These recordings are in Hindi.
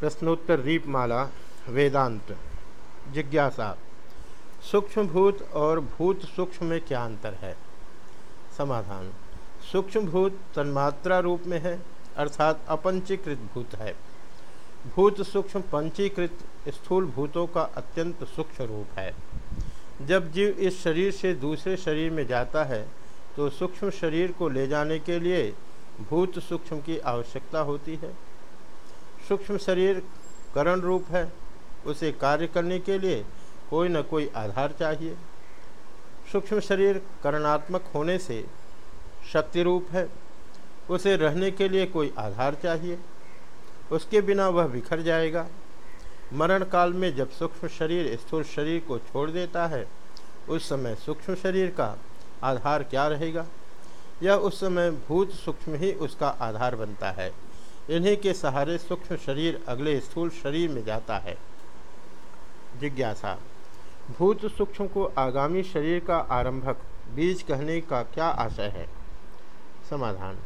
प्रश्नोत्तर दीपमाला, वेदांत, जिज्ञासा। सूक्ष्म भूत और भूत सूक्ष्म में क्या अंतर है? समाधान। सूक्ष्म भूत तन्मात्रा रूप में है, अर्थात अपंचीकृत भूत है। भूत सूक्ष्म पंचीकृत स्थूल भूतों का अत्यंत सूक्ष्म रूप है। जब जीव इस शरीर से दूसरे शरीर में जाता है तो सूक्ष्म शरीर को ले जाने के लिए भूत सूक्ष्म की आवश्यकता होती है। सूक्ष्म शरीर करण रूप है, उसे कार्य करने के लिए कोई न कोई आधार चाहिए। सूक्ष्म शरीर करणात्मक होने से शक्ति रूप है, उसे रहने के लिए कोई आधार चाहिए। उसके बिना वह बिखर जाएगा। मरण काल में जब सूक्ष्म शरीर स्थूल शरीर को छोड़ देता है, उस समय सूक्ष्म शरीर का आधार क्या रहेगा? यह उस समय भूत सूक्ष्म ही उसका आधार बनता है। इन्हीं के सहारे सूक्ष्म शरीर अगले स्थूल शरीर में जाता है। जिज्ञासा, भूत सूक्ष्म को आगामी शरीर का आरंभक, बीज कहने का क्या आशय है? समाधान,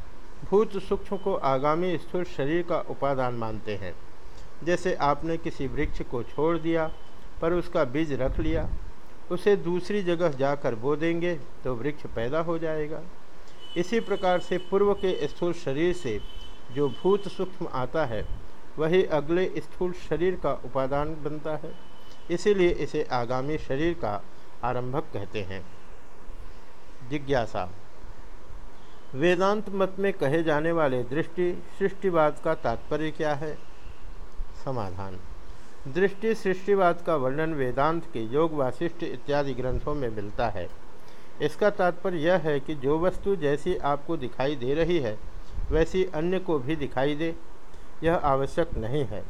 भूत सूक्ष्म को आगामी स्थूल शरीर का उपादान मानते हैं। जैसे आपने किसी वृक्ष को छोड़ दिया, पर उसका बीज रख लिया, उसे दूसरी जगह जाकर बो देंगे तो वृक्ष पैदा हो जाएगा। इसी प्रकार से पूर्व के स्थूल शरीर से जो भूत सूक्ष्म आता है, वही अगले स्थूल शरीर का उपादान बनता है। इसीलिए इसे आगामी शरीर का आरंभक कहते हैं। जिज्ञासा। वेदांत मत में कहे जाने वाले दृष्टि सृष्टिवाद का तात्पर्य क्या है? समाधान। दृष्टि सृष्टिवाद का वर्णन वेदांत के योग वाशिष्ठ इत्यादि ग्रंथों में मिलता है। इसका तात्पर्य यह है कि जो वस्तु जैसी आपको दिखाई दे रही है वैसी अन्य को भी दिखाई दे, यह आवश्यक नहीं है।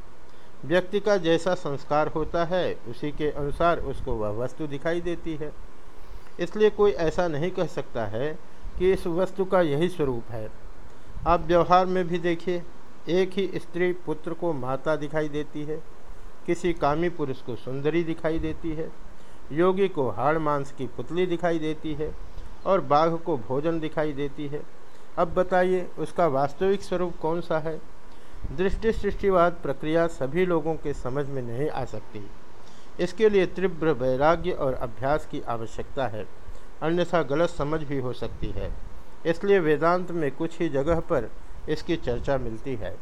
व्यक्ति का जैसा संस्कार होता है, उसी के अनुसार उसको वह वस्तु दिखाई देती है। इसलिए कोई ऐसा नहीं कह सकता है कि इस वस्तु का यही स्वरूप है। आप व्यवहार में भी देखिए, एक ही स्त्री पुत्र को माता दिखाई देती है, किसी कामी पुरुष को सुंदरी दिखाई देती है, योगी को हाड़ मांस की पुतली दिखाई देती है, और बाघ को भोजन दिखाई देती है। अब बताइए, उसका वास्तविक स्वरूप कौन सा है? दृष्टि सृष्टिवाद प्रक्रिया सभी लोगों के समझ में नहीं आ सकती। इसके लिए तीव्र वैराग्य और अभ्यास की आवश्यकता है। अन्यथा गलत समझ भी हो सकती है। इसलिए वेदांत में कुछ ही जगह पर इसकी चर्चा मिलती है।